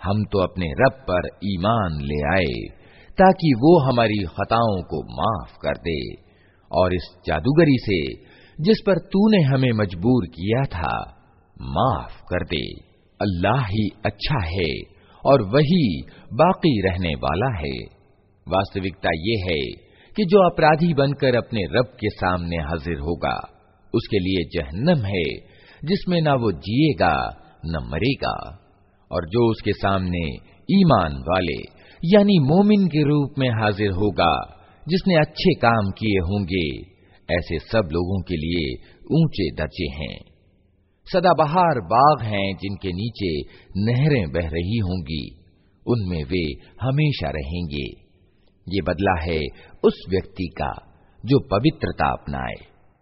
हम तो अपने रब पर ईमान ले आए ताकि वो हमारी खताओं को माफ कर दे और इस जादूगरी से जिस पर तूने हमें मजबूर किया था, माफ़ कर दे। अल्लाह ही अच्छा है और वही बाकी रहने वाला है। वास्तविकता ये है कि जो अपराधी बनकर अपने रब के सामने हाजिर होगा, उसके लिए जहन्नम है, जिसमें ना वो जिएगा, न मरेगा। और जो उसके सामने ईमान वाले, यानी मोमिन के रूप में हाजिर होगा, जिसने अच्छे काम किए होंगे ऐसे सब लोगों के लिए ऊंचे दर्जे हैं सदाबहार बाग हैं जिनके नीचे नहरें बह रही होंगी उनमें वे हमेशा रहेंगे ये बदला है उस व्यक्ति का जो पवित्रता अपनाए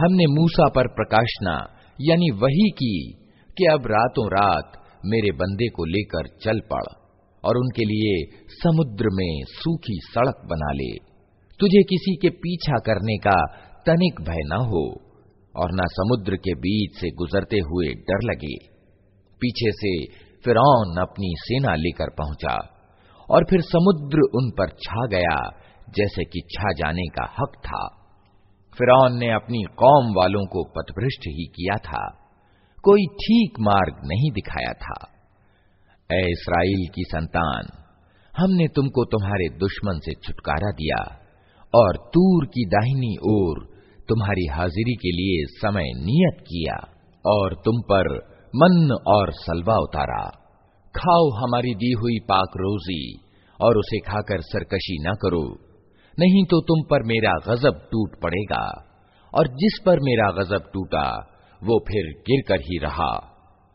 हमने मूसा पर प्रकाशना यानी वही की कि अब रातों रात मेरे बंदे को लेकर चल पड़ और उनके लिए समुद्र में सूखी सड़क बना ले। तुझे किसी के पीछा करने का तनिक भय न हो और न समुद्र के बीच से गुजरते हुए डर लगे। पीछे से फिरौन अपनी सेना लेकर पहुँचा और फिर समुद्र उन पर छा गया जैसे कि छा जाने का हक था। फिरौन ने अपनी कौम वालों को पथभ्रष्ट ही किया था। कोई ठीक मार्ग नहीं दिखाया था। ए इसराइल की संतान, हमने तुमको तुम्हारे दुश्मन से छुटकारा दिया, और तूर की दाहिनी ओर तुम्हारी हाजिरी के लिए समय नियत किया, और तुम पर मन और सलवा उतारा। खाओ हमारी दी हुई पाक रोजी, और उसे खाकर सरकशी न करो। नहीं तो तुम पर मेरा गजब टूट पड़ेगा, और जिस पर मेरा गजब टूटा वो फिर गिर कर ही रहा।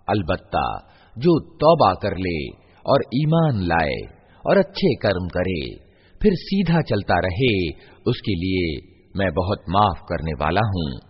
अलबत्ता, जो तौबा कर ले और ईमान लाए और अच्छे कर्म करे, फिर सीधा चलता रहे, उसके लिए मैं बहुत माफ़ करने वाला हूँ।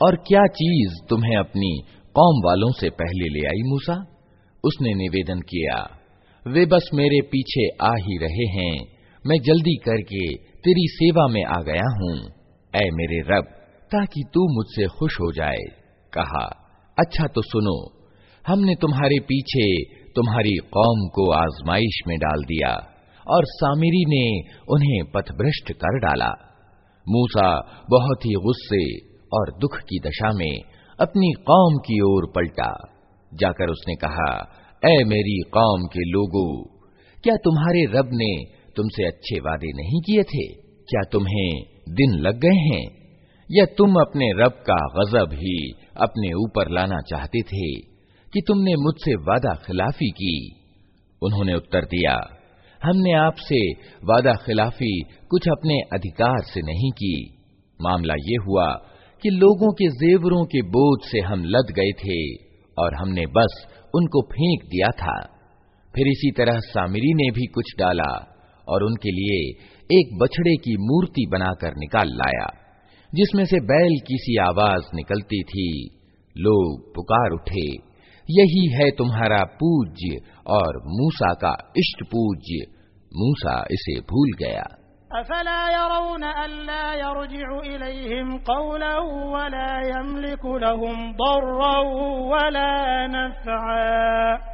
और क्या चीज तुम्हें अपनी कौम वालों से पहले ले आई मूसा उसने निवेदन किया वे बस मेरे पीछे आ ही रहे हैं मैं जल्दी करके तेरी सेवा में आ गया हूँ ऐ मेरे रब ताकि तू मुझसे खुश हो जाए कहा अच्छा तो सुनो हमने तुम्हारे पीछे तुम्हारी कौम को आजमाइश में डाल दिया और सामिरी ने उन्हें पथभ्रष्ट कर डाला। मूसा बहुत ही गुस्से और दुख की दशा में अपनी कौम की ओर पलटा। जाकर उसने कहा ऐ मेरी कौम के लोगों, क्या तुम्हारे रब ने तुमसे अच्छे वादे नहीं किए थे? क्या तुम्हें दिन लग गए हैं? या तुम अपने रब का गजब ही अपने ऊपर लाना चाहते थे? कि तुमने मुझसे वादा खिलाफी की। उन्होंने उत्तर दिया, हमने आपसे वादा खिलाफी कुछ अपने अधिकार से नहीं की। मामला ये हुआ कि लोगों के जेवरों के बोझ से हम लद गए थे और हमने बस उनको फेंक दिया था। फिर इसी तरह सामिरी ने भी कुछ डाला और उनके लिए एक बछड़े की मूर्ति बनाकर निकाल लाया, जिसमें से बैल की सी आवाज़ निकलती थी। लोग पुकार उठे। यही है तुम्हारा पूज्य और मूसा का इष्ट पूज्य मूसा इसे भूल गया वलक़द क़ाल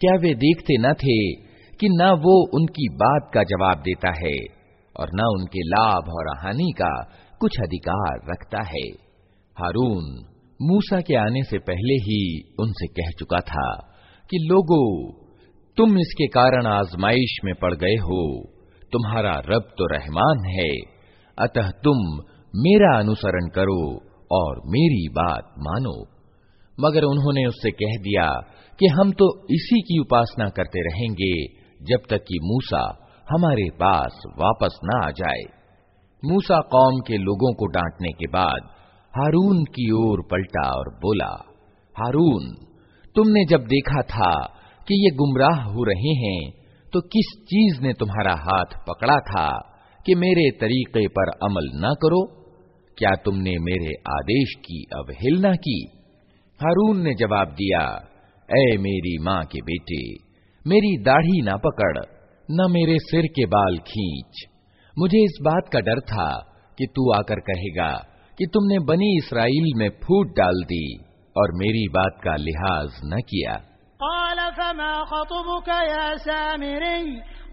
क्या वे देखते न थे कि न वो उनकी बात का जवाब देता है और न उनके लाभ और हानि का कुछ अधिकार रखता है। हारून मूसा के आने से पहले ही उनसे कह चुका था कि, लोगो, तुम इसके कारण आजमाइश में पड़ गए हो। तुम्हारा रब तो रहमान है। अतः तुम मेरा अनुसरण करो और मेरी बात मानो। मगर उन्होंने उससे कह दिया कि हम तो इसी की उपासना करते रहेंगे, जब तक कि मूसा हमारे पास वापस न आ जाए। मूसा कौम के लोगों को डांटने के बाद हारून की ओर पलटा और बोला, हारून, तुमने जब देखा था कि ये गुमराह हो रहे हैं तो किस चीज़ ने तुम्हारा हाथ पकड़ा था कि मेरे तरीके पर अमल न करो? क्या तुमने मेरे आदेश की अवहेलना की? हारून ने जवाब दिया, ऐ मेरी माँ के बेटे, मेरी दाढ़ी ना पकड़, न मेरे सिर के बाल खींच। मुझे इस बात का डर था कि तू आकर कहेगा कि तुमने बनी इसराइल में फूट डाल दी और मेरी बात का लिहाज न किया।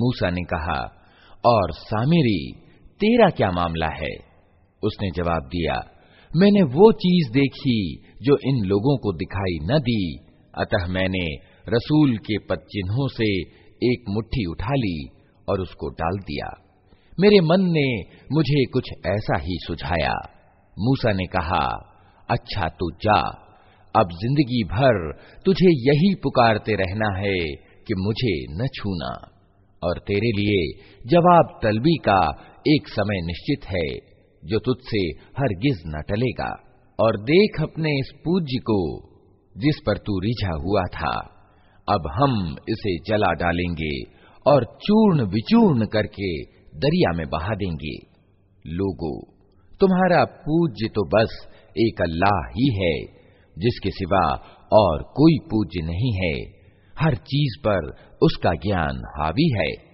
मूसा ने कहा और सामिरी तेरा क्या मामला है उसने जवाब दिया मैंने वो चीज देखी जो इन लोगों को दिखाई न दी अतः मैंने रसूल के पद चिन्हों से एक मुट्ठी उठा ली और उसको डाल दिया। मेरे मन ने मुझे कुछ ऐसा ही सुझाया। मूसा ने कहा अच्छा तू जा। अब ज़िंदगी भर तुझे यही पुकारते रहना है कि मुझे न छूना। और तेरे लिए जवाब तलबी का एक समय निश्चित है, जो तुझसे हरगिज न टलेगा। और देख अपने इस पूज्य को, जिस पर तू रिझा हुआ था। अब हम इसे जला डालेंगे और चूर्ण विचूर्ण करके दरिया में बहा देंगे। लोगो, तुम्हारा पूज्य तो बस एक अल्लाह ही है, जिसके सिवा और कोई पूज्य नहीं है। हर चीज़ पर उसका ज्ञान हावी है।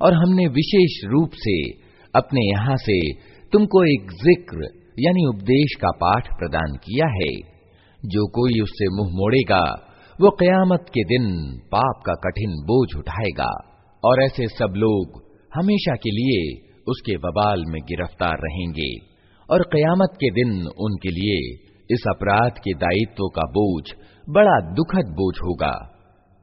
और हमने विशेष रूप से अपने यहाँ से तुमको एक ज़िक्र यानी उपदेश का पाठ प्रदान किया है। जो कोई उससे मुँह मोड़ेगा, वो कयामत के दिन पाप का कठिन बोझ उठाएगा और ऐसे सब लोग हमेशा के लिए उसके बबाल में गिरफ़्तार रहेंगे और कयामत के दिन उनके लिए इस अपराध के दायित्व का बोझ बड़ा दुखद बोझ होगा।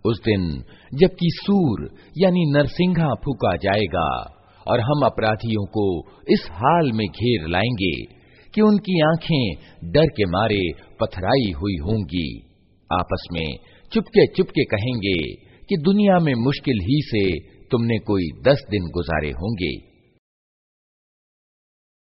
उस दिन, जबकि सूर, यानी नरसिंघा फूका जाएगा, और हम अपराधियों को इस हाल में घेर लाएँगे कि उनकी आँखें डर के मारे पथराई हुई होंगी। आपस में चुपके चुपके कहेंगे कि दुनिया में मुश्किल ही से तुमने कोई दस दिन गुजारे होंगे।